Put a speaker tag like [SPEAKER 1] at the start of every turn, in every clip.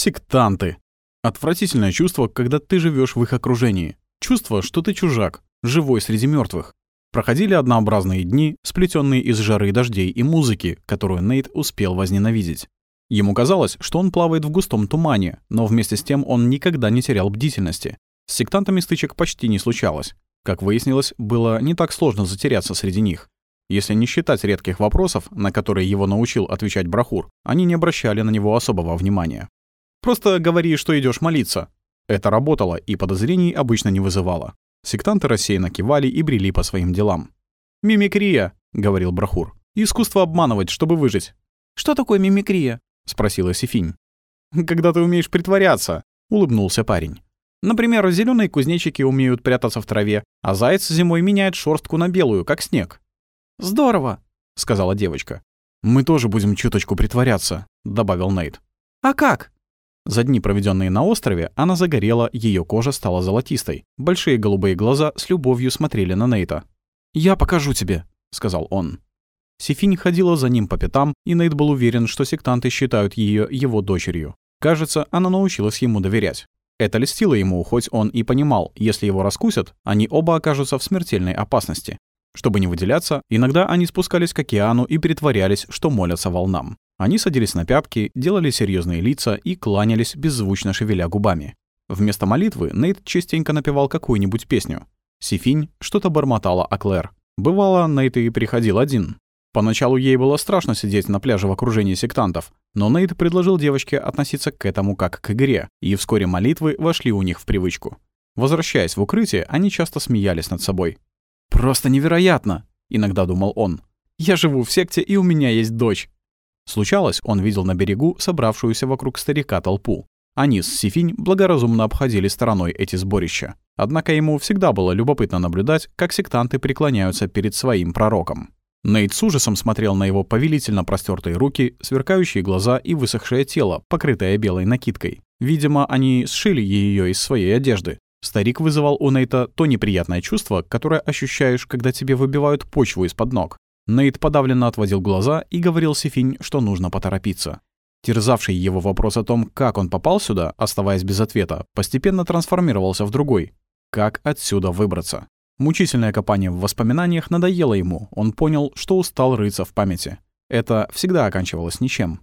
[SPEAKER 1] Сектанты. Отвратительное чувство, когда ты живешь в их окружении. Чувство, что ты чужак, живой среди мертвых. Проходили однообразные дни, сплетенные из жары дождей и музыки, которую Нейт успел возненавидеть. Ему казалось, что он плавает в густом тумане, но вместе с тем он никогда не терял бдительности. С сектантами стычек почти не случалось. Как выяснилось, было не так сложно затеряться среди них. Если не считать редких вопросов, на которые его научил отвечать Брахур, они не обращали на него особого внимания. «Просто говори, что идешь молиться». Это работало и подозрений обычно не вызывало. Сектанты рассеянно кивали и брели по своим делам. «Мимикрия», — говорил Брахур. «Искусство обманывать, чтобы выжить».
[SPEAKER 2] «Что такое мимикрия?»
[SPEAKER 1] — спросила Сифинь. «Когда ты умеешь притворяться», — улыбнулся парень. «Например, зеленые кузнечики умеют прятаться в траве, а заяц зимой меняет шорстку на белую, как снег».
[SPEAKER 2] «Здорово», —
[SPEAKER 1] сказала девочка. «Мы тоже будем чуточку притворяться», — добавил Нейт.
[SPEAKER 2] «А как?»
[SPEAKER 1] За дни, проведенные на острове, она загорела, ее кожа стала золотистой. Большие голубые глаза с любовью смотрели на Нейта. «Я покажу тебе», — сказал он. Сифинь ходила за ним по пятам, и Нейт был уверен, что сектанты считают ее его дочерью. Кажется, она научилась ему доверять. Это льстило ему, хоть он и понимал, если его раскусят, они оба окажутся в смертельной опасности. Чтобы не выделяться, иногда они спускались к океану и притворялись, что молятся волнам. Они садились на пятки, делали серьезные лица и кланялись, беззвучно шевеля губами. Вместо молитвы Нейт частенько напевал какую-нибудь песню. Сифинь что-то бормотала о Клэр. Бывало, Нейт и приходил один. Поначалу ей было страшно сидеть на пляже в окружении сектантов, но Нейт предложил девочке относиться к этому как к игре, и вскоре молитвы вошли у них в привычку. Возвращаясь в укрытие, они часто смеялись над собой. «Просто невероятно!» — иногда думал он. «Я живу в секте, и у меня есть дочь. Случалось, он видел на берегу собравшуюся вокруг старика толпу. Они с Сифинь благоразумно обходили стороной эти сборища. Однако ему всегда было любопытно наблюдать, как сектанты преклоняются перед своим пророком. Нейт с ужасом смотрел на его повелительно простертые руки, сверкающие глаза и высохшее тело, покрытое белой накидкой. Видимо, они сшили ее из своей одежды. Старик вызывал у Нейта то неприятное чувство, которое ощущаешь, когда тебе выбивают почву из-под ног. Нейт подавленно отводил глаза и говорил Сифинь, что нужно поторопиться. Терзавший его вопрос о том, как он попал сюда, оставаясь без ответа, постепенно трансформировался в другой. Как отсюда выбраться? Мучительное копание в воспоминаниях надоело ему, он понял, что устал рыться в памяти. Это всегда оканчивалось ничем.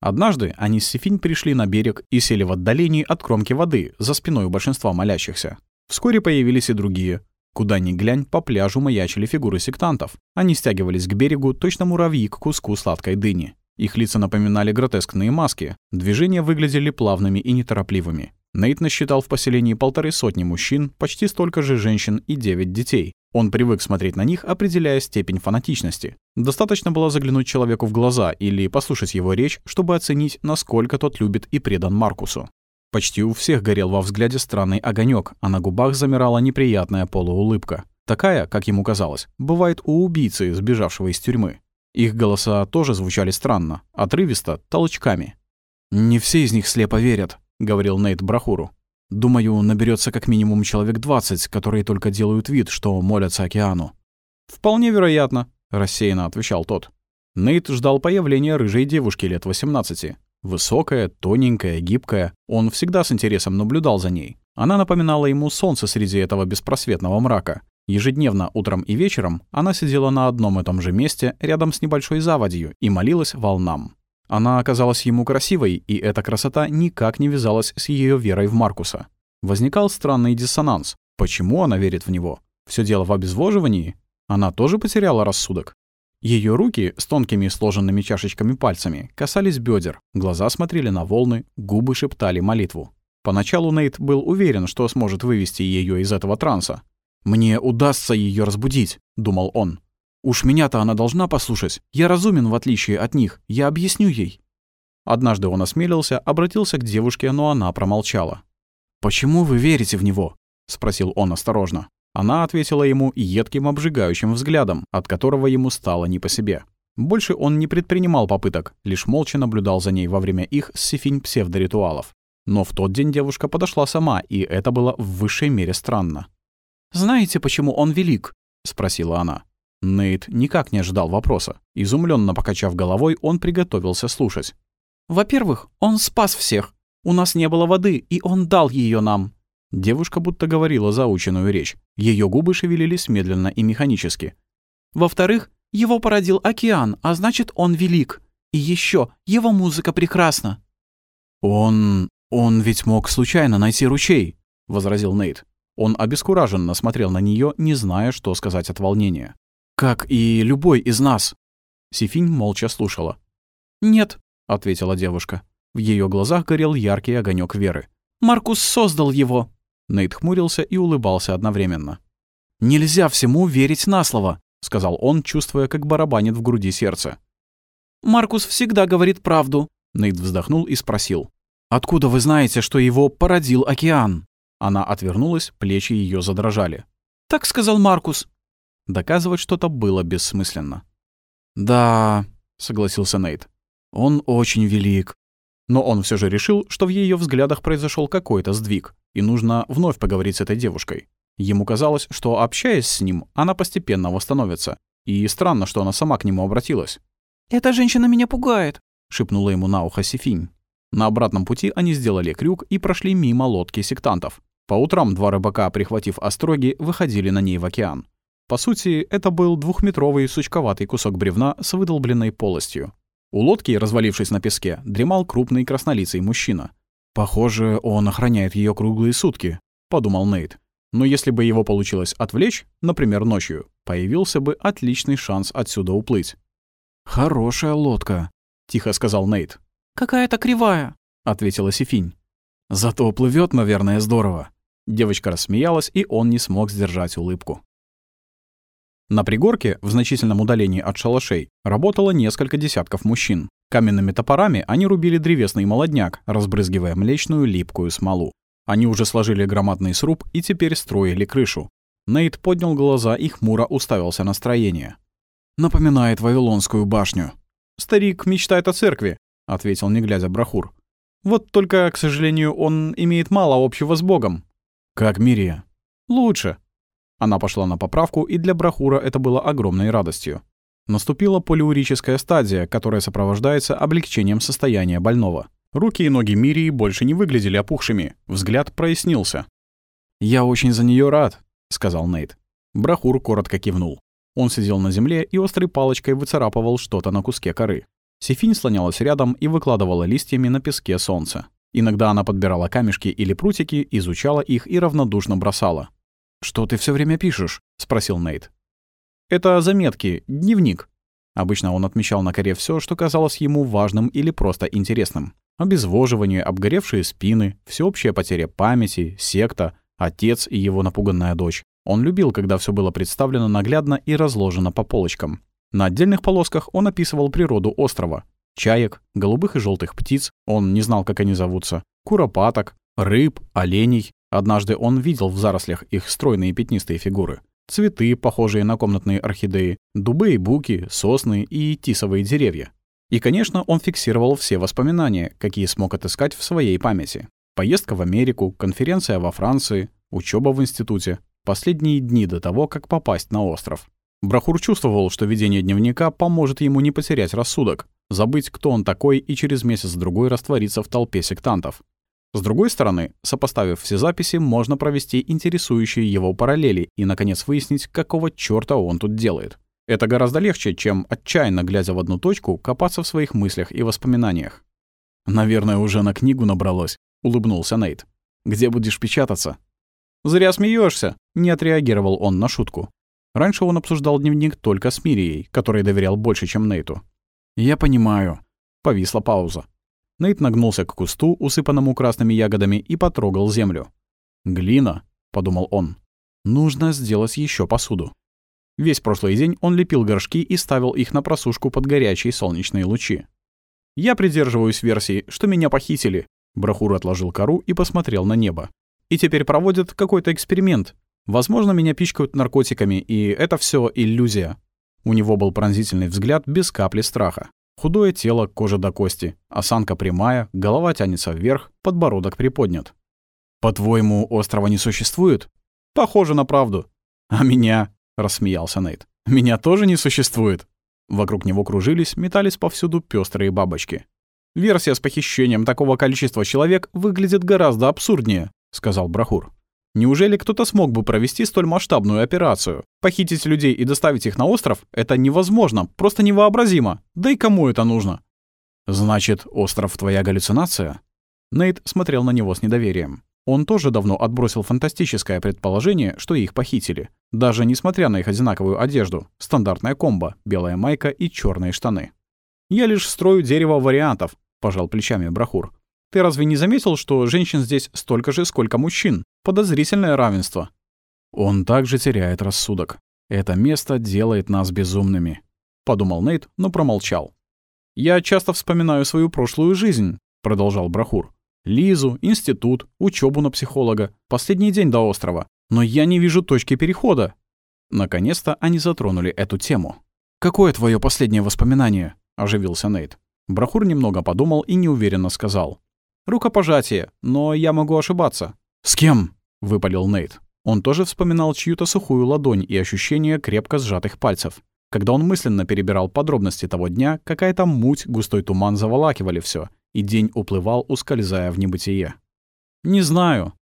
[SPEAKER 1] Однажды они с Сифинь пришли на берег и сели в отдалении от кромки воды, за спиной у большинства молящихся. Вскоре появились и другие. Куда ни глянь, по пляжу маячили фигуры сектантов. Они стягивались к берегу, точно муравьи к куску сладкой дыни. Их лица напоминали гротескные маски. Движения выглядели плавными и неторопливыми. Нейт насчитал в поселении полторы сотни мужчин, почти столько же женщин и девять детей. Он привык смотреть на них, определяя степень фанатичности. Достаточно было заглянуть человеку в глаза или послушать его речь, чтобы оценить, насколько тот любит и предан Маркусу. Почти у всех горел во взгляде странный огонек, а на губах замирала неприятная полуулыбка. Такая, как ему казалось, бывает у убийцы, сбежавшего из тюрьмы. Их голоса тоже звучали странно, отрывисто, толчками. «Не все из них слепо верят», — говорил Нейт Брахуру. «Думаю, наберется как минимум человек 20, которые только делают вид, что молятся океану». «Вполне вероятно», — рассеянно отвечал тот. Нейт ждал появления рыжей девушки лет 18. Высокая, тоненькая, гибкая. Он всегда с интересом наблюдал за ней. Она напоминала ему солнце среди этого беспросветного мрака. Ежедневно, утром и вечером, она сидела на одном и том же месте, рядом с небольшой заводью, и молилась волнам. Она оказалась ему красивой, и эта красота никак не вязалась с ее верой в Маркуса. Возникал странный диссонанс. Почему она верит в него? Все дело в обезвоживании? Она тоже потеряла рассудок? Ее руки с тонкими сложенными чашечками пальцами касались бедер, глаза смотрели на волны, губы шептали молитву. Поначалу Нейт был уверен, что сможет вывести ее из этого транса. «Мне удастся ее разбудить», — думал он. «Уж меня-то она должна послушать. Я разумен, в отличие от них. Я объясню ей». Однажды он осмелился, обратился к девушке, но она промолчала. «Почему вы верите в него?» — спросил он осторожно. Она ответила ему едким обжигающим взглядом, от которого ему стало не по себе. Больше он не предпринимал попыток, лишь молча наблюдал за ней во время их с Сифинь псевдоритуалов. Но в тот день девушка подошла сама, и это было в высшей мере странно.
[SPEAKER 2] «Знаете, почему он велик?» — спросила она.
[SPEAKER 1] Нейт никак не ожидал вопроса. Изумленно покачав головой, он приготовился слушать.
[SPEAKER 2] «Во-первых, он спас всех. У нас не было воды, и он дал ее нам».
[SPEAKER 1] Девушка будто говорила заученную речь. Ее губы шевелились медленно и механически.
[SPEAKER 2] «Во-вторых, его породил океан, а значит, он велик. И еще, его музыка прекрасна».
[SPEAKER 1] «Он... он ведь мог случайно найти ручей», — возразил Нейт. Он обескураженно смотрел на нее, не зная, что сказать от волнения. «Как и любой из нас». Сифинь молча слушала.
[SPEAKER 2] «Нет», —
[SPEAKER 1] ответила девушка. В ее глазах горел яркий огонек веры.
[SPEAKER 2] «Маркус создал его».
[SPEAKER 1] Нейт хмурился и улыбался одновременно. «Нельзя всему верить на слово», — сказал он, чувствуя, как барабанит в груди сердце.
[SPEAKER 2] «Маркус всегда говорит правду», —
[SPEAKER 1] Нейт вздохнул и спросил. «Откуда вы знаете, что его породил океан?» Она отвернулась, плечи ее задрожали.
[SPEAKER 2] «Так сказал Маркус».
[SPEAKER 1] Доказывать что-то было бессмысленно. «Да», — согласился Нейт. «Он очень велик». Но он все же решил, что в ее взглядах произошел какой-то сдвиг, и нужно вновь поговорить с этой девушкой. Ему казалось, что, общаясь с ним, она постепенно восстановится. И странно, что она сама к нему обратилась.
[SPEAKER 2] «Эта женщина меня пугает», —
[SPEAKER 1] шепнула ему на ухо Сифинь. На обратном пути они сделали крюк и прошли мимо лодки сектантов. По утрам два рыбака, прихватив остроги, выходили на ней в океан. По сути, это был двухметровый сучковатый кусок бревна с выдолбленной полостью. У лодки, развалившись на песке, дремал крупный краснолицый мужчина. «Похоже, он охраняет ее круглые сутки», — подумал Нейт. Но если бы его получилось отвлечь, например, ночью, появился бы отличный шанс отсюда уплыть. «Хорошая лодка», — тихо сказал Нейт.
[SPEAKER 2] «Какая-то кривая», —
[SPEAKER 1] ответила Сифинь. «Зато плывет, наверное, здорово». Девочка рассмеялась, и он не смог сдержать улыбку. На пригорке, в значительном удалении от шалашей, работало несколько десятков мужчин. Каменными топорами они рубили древесный молодняк, разбрызгивая млечную липкую смолу. Они уже сложили громадный сруб и теперь строили крышу. Нейт поднял глаза и хмуро уставился на строение. «Напоминает Вавилонскую башню». «Старик мечтает о церкви», — ответил, не глядя Брахур. «Вот только, к сожалению, он имеет мало общего с Богом». «Как Мирия?» «Лучше», она пошла на поправку, и для Брахура это было огромной радостью. Наступила полиурическая стадия, которая сопровождается облегчением состояния больного. Руки и ноги Мирии больше не выглядели опухшими, взгляд прояснился. «Я очень за нее рад», — сказал Нейт. Брахур коротко кивнул. Он сидел на земле и острой палочкой выцарапывал что-то на куске коры. Сефинь слонялась рядом и выкладывала листьями на песке солнце. Иногда она подбирала камешки или прутики, изучала их и равнодушно бросала. «Что ты все время пишешь?» — спросил Нейт. «Это заметки, дневник». Обычно он отмечал на коре все, что казалось ему важным или просто интересным. Обезвоживание, обгоревшие спины, всеобщая потеря памяти, секта, отец и его напуганная дочь. Он любил, когда все было представлено наглядно и разложено по полочкам. На отдельных полосках он описывал природу острова. Чаек, голубых и желтых птиц, он не знал, как они зовутся, куропаток, рыб, оленей, Однажды он видел в зарослях их стройные пятнистые фигуры. Цветы, похожие на комнатные орхидеи, дубы и буки, сосны и тисовые деревья. И, конечно, он фиксировал все воспоминания, какие смог отыскать в своей памяти. Поездка в Америку, конференция во Франции, учеба в институте, последние дни до того, как попасть на остров. Брахур чувствовал, что ведение дневника поможет ему не потерять рассудок, забыть, кто он такой, и через месяц-другой раствориться в толпе сектантов. С другой стороны, сопоставив все записи, можно провести интересующие его параллели и, наконец, выяснить, какого чёрта он тут делает. Это гораздо легче, чем, отчаянно глядя в одну точку, копаться в своих мыслях и воспоминаниях. «Наверное, уже на книгу набралось», — улыбнулся Нейт. «Где будешь печататься?» «Зря смеешься, не отреагировал он на шутку. Раньше он обсуждал дневник только с Мирией, которой доверял больше, чем Нейту. «Я понимаю». Повисла пауза. Нейт нагнулся к кусту, усыпанному красными ягодами, и потрогал землю. «Глина», — подумал он. «Нужно сделать еще посуду». Весь прошлый день он лепил горшки и ставил их на просушку под горячие солнечные лучи. «Я придерживаюсь версии, что меня похитили», — Брахур отложил кору и посмотрел на небо. «И теперь проводят какой-то эксперимент. Возможно, меня пичкают наркотиками, и это все иллюзия». У него был пронзительный взгляд без капли страха. Худое тело, кожа до кости, осанка прямая, голова тянется вверх, подбородок приподнят. «По-твоему, острова не существует?» «Похоже на правду». «А меня?» — рассмеялся Нейт. «Меня тоже не существует». Вокруг него кружились, метались повсюду пестрые бабочки. Версия с похищением такого количества человек выглядит гораздо абсурднее, сказал Брахур. Неужели кто-то смог бы провести столь масштабную операцию? Похитить людей и доставить их на остров — это невозможно, просто невообразимо. Да и кому это нужно? Значит, остров — твоя галлюцинация? Нейт смотрел на него с недоверием. Он тоже давно отбросил фантастическое предположение, что их похитили. Даже несмотря на их одинаковую одежду. Стандартная комбо, белая майка и черные штаны. «Я лишь строю дерево вариантов», — пожал плечами Брахур. «Ты разве не заметил, что женщин здесь столько же, сколько мужчин? Подозрительное равенство». «Он также теряет рассудок. Это место делает нас безумными», — подумал Нейт, но промолчал. «Я часто вспоминаю свою прошлую жизнь», — продолжал Брахур. Лизу, институт, учебу на психолога, последний день до острова. Но я не вижу точки перехода. Наконец-то они затронули эту тему. «Какое твое последнее воспоминание?» – оживился Нейт. Брахур немного подумал и неуверенно сказал. «Рукопожатие, но я могу ошибаться». «С кем?» – выпалил Нейт. Он тоже вспоминал чью-то сухую ладонь и ощущение крепко сжатых пальцев. Когда он мысленно перебирал подробности того дня, какая-то муть, густой туман заволакивали все, и день уплывал, ускользая в небытие. «Не знаю».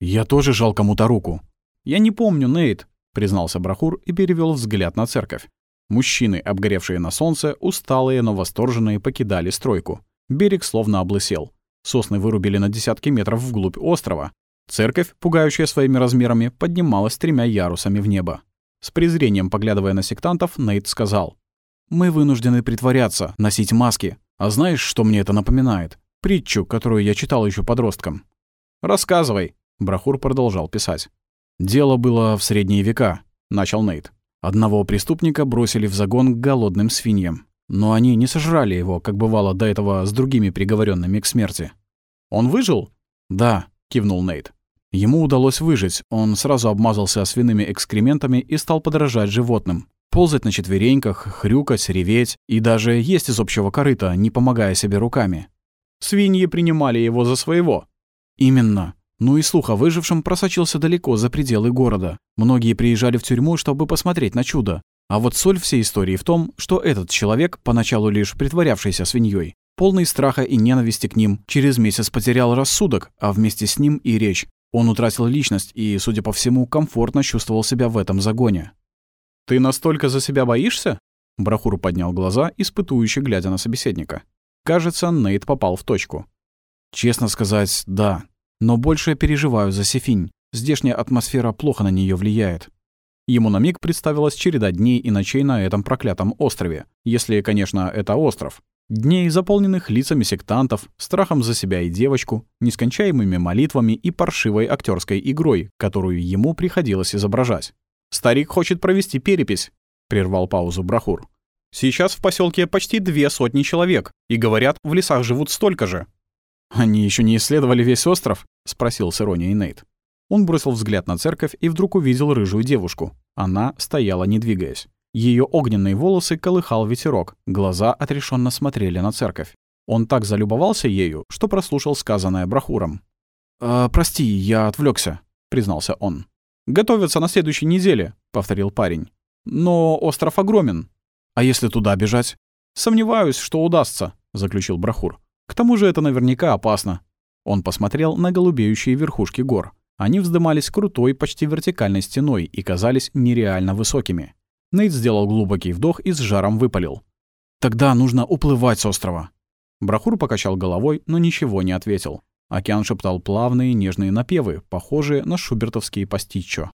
[SPEAKER 1] «Я тоже жал кому-то руку». «Я не помню, Нейт», — признался Брахур и перевел взгляд на церковь. Мужчины, обгоревшие на солнце, усталые, но восторженные, покидали стройку. Берег словно облысел. Сосны вырубили на десятки метров вглубь острова. Церковь, пугающая своими размерами, поднималась тремя ярусами в небо. С презрением поглядывая на сектантов, Нейт сказал. «Мы вынуждены притворяться, носить маски, а знаешь, что мне это напоминает? Притчу, которую я читал еще подростком. «Рассказывай», — Брахур продолжал писать. «Дело было в средние века», — начал Нейт. Одного преступника бросили в загон к голодным свиньям. Но они не сожрали его, как бывало до этого с другими приговоренными к смерти. «Он выжил?» «Да», — кивнул Нейт. Ему удалось выжить, он сразу обмазался свиными экскрементами и стал подражать животным ползать на четвереньках, хрюкать, реветь и даже есть из общего корыта, не помогая себе руками. Свиньи принимали его за своего. Именно. Ну и слух о выжившем просочился далеко за пределы города. Многие приезжали в тюрьму, чтобы посмотреть на чудо. А вот соль всей истории в том, что этот человек, поначалу лишь притворявшийся свиньей, полный страха и ненависти к ним, через месяц потерял рассудок, а вместе с ним и речь. Он утратил личность и, судя по всему, комфортно чувствовал себя в этом загоне. «Ты настолько за себя боишься?» Брахур поднял глаза, испытующе глядя на собеседника. Кажется, Нейт попал в точку. «Честно сказать, да. Но больше я переживаю за Сефинь. Здешняя атмосфера плохо на нее влияет». Ему на миг представилась череда дней и ночей на этом проклятом острове. Если, конечно, это остров. Дней, заполненных лицами сектантов, страхом за себя и девочку, нескончаемыми молитвами и паршивой актерской игрой, которую ему приходилось изображать. Старик хочет провести перепись», — прервал паузу Брахур. «Сейчас в поселке почти две сотни человек, и, говорят, в лесах живут столько же». «Они еще не исследовали весь остров?» — спросил с иронией Нейт. Он бросил взгляд на церковь и вдруг увидел рыжую девушку. Она стояла, не двигаясь. Ее огненные волосы колыхал ветерок, глаза отрешенно смотрели на церковь. Он так залюбовался ею, что прослушал сказанное Брахуром. «Э, «Прости, я отвлекся, признался он. «Готовятся на следующей неделе», — повторил парень. «Но остров огромен. А если туда бежать?» «Сомневаюсь, что удастся», — заключил Брахур. «К тому же это наверняка опасно». Он посмотрел на голубеющие верхушки гор. Они вздымались крутой, почти вертикальной стеной и казались нереально высокими. Нейт сделал глубокий вдох и с жаром выпалил. «Тогда нужно уплывать с острова». Брахур покачал головой, но ничего не ответил. Океан шептал плавные нежные напевы, похожие на шубертовские пастиччо.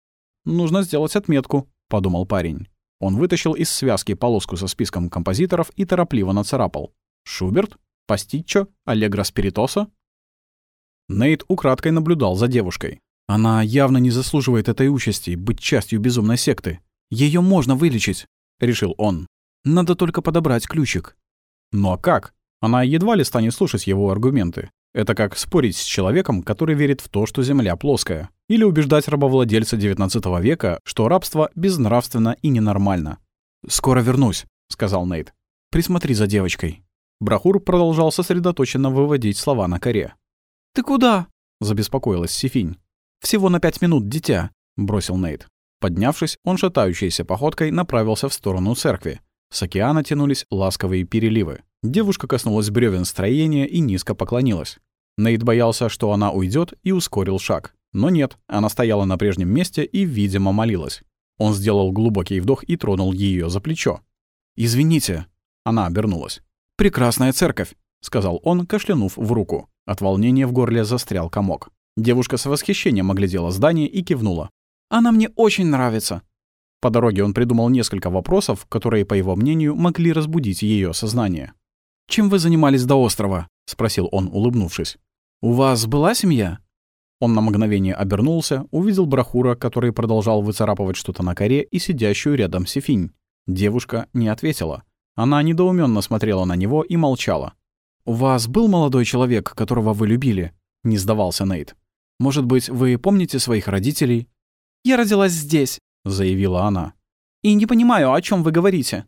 [SPEAKER 1] «Нужно сделать отметку», — подумал парень. Он вытащил из связки полоску со списком композиторов и торопливо нацарапал. «Шуберт? Пастиччо? Аллегро Спиритоса?» Нейт украдкой наблюдал за девушкой. Она явно не заслуживает этой участи, быть частью безумной секты. Ее можно вылечить, — решил он. Надо только подобрать ключик. Ну а как? Она едва ли станет слушать его аргументы. Это как спорить с человеком, который верит в то, что Земля плоская. Или убеждать рабовладельца XIX века, что рабство безнравственно и ненормально. «Скоро вернусь», — сказал Нейт. «Присмотри за девочкой». Брахур продолжал сосредоточенно выводить слова на коре.
[SPEAKER 2] «Ты куда?»
[SPEAKER 1] — забеспокоилась Сифинь. «Всего на пять минут, дитя», — бросил Нейт. Поднявшись, он шатающейся походкой направился в сторону церкви. С океана тянулись ласковые переливы. Девушка коснулась бревен строения и низко поклонилась. Нейт боялся, что она уйдет, и ускорил шаг. Но нет, она стояла на прежнем месте и, видимо, молилась. Он сделал глубокий вдох и тронул ее за плечо. «Извините». Она обернулась. «Прекрасная церковь», — сказал он, кашлянув в руку. От волнения в горле застрял комок. Девушка с восхищением оглядела здание и кивнула.
[SPEAKER 2] «Она мне очень нравится».
[SPEAKER 1] По дороге он придумал несколько вопросов, которые, по его мнению, могли разбудить ее сознание.
[SPEAKER 2] «Чем вы занимались до острова?» — спросил он, улыбнувшись. «У вас была семья?»
[SPEAKER 1] Он на мгновение обернулся, увидел Брахура, который продолжал выцарапывать что-то на коре, и сидящую рядом Сефинь. Девушка не ответила. Она недоуменно смотрела на него и молчала.
[SPEAKER 2] «У вас был молодой человек, которого вы любили?» — не сдавался Нейт. «Может быть, вы помните своих родителей?» «Я родилась здесь», — заявила она. «И не понимаю, о чем вы говорите».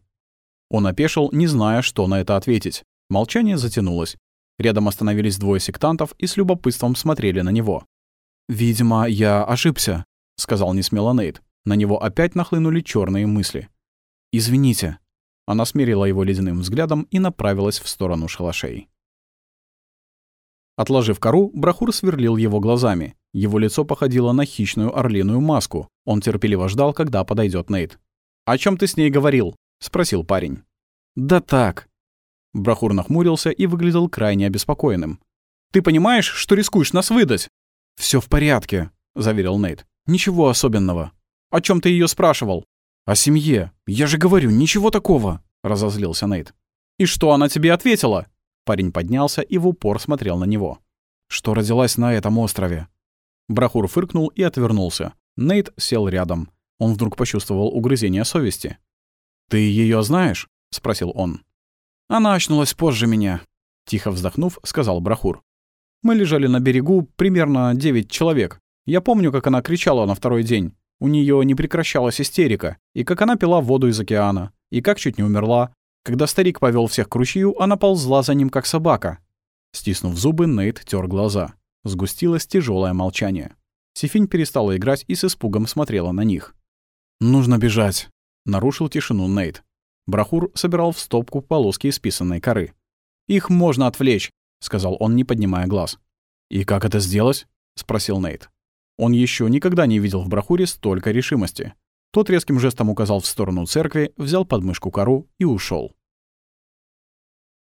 [SPEAKER 1] Он опешил, не зная, что на это ответить. Молчание затянулось. Рядом остановились двое сектантов и с любопытством смотрели на него.
[SPEAKER 2] «Видимо, я ошибся», — сказал несмело Нейт.
[SPEAKER 1] На него опять нахлынули черные мысли.
[SPEAKER 2] «Извините».
[SPEAKER 1] Она смерила его ледяным взглядом и направилась в сторону шалашей. Отложив кору, Брахур сверлил его глазами. Его лицо походило на хищную орлиную маску. Он терпеливо ждал, когда подойдет Нейт. «О чем ты с ней говорил?» — спросил парень.
[SPEAKER 2] «Да так».
[SPEAKER 1] Брахур нахмурился и выглядел крайне обеспокоенным. «Ты понимаешь, что рискуешь нас выдать?»
[SPEAKER 2] Все в порядке», — заверил Нейт. «Ничего особенного».
[SPEAKER 1] «О чем ты ее спрашивал?»
[SPEAKER 2] «О семье. Я же говорю, ничего такого», — разозлился Нейт.
[SPEAKER 1] «И что она тебе ответила?» Парень поднялся и в упор смотрел на него.
[SPEAKER 2] «Что родилась на этом острове?»
[SPEAKER 1] Брахур фыркнул и отвернулся. Нейт сел рядом. Он вдруг почувствовал угрызение совести.
[SPEAKER 2] «Ты ее знаешь?» — спросил он.
[SPEAKER 1] «Она очнулась позже меня», — тихо вздохнув, сказал Брахур. «Мы лежали на берегу, примерно девять человек. Я помню, как она кричала на второй день. У нее не прекращалась истерика, и как она пила воду из океана, и как чуть не умерла. Когда старик повел всех к ручью, она ползла за ним, как собака». Стиснув зубы, Нейт тер глаза. Сгустилось тяжелое молчание. Сифинь перестала играть и с испугом смотрела на них.
[SPEAKER 2] «Нужно бежать»,
[SPEAKER 1] Нарушил тишину Нейт. Брахур собирал в стопку полоски исписанной коры. «Их можно отвлечь», — сказал он, не поднимая глаз.
[SPEAKER 2] «И как это сделать?»
[SPEAKER 1] — спросил Нейт. Он еще никогда не видел в Брахуре столько решимости. Тот резким жестом указал в сторону церкви, взял подмышку кору и ушел.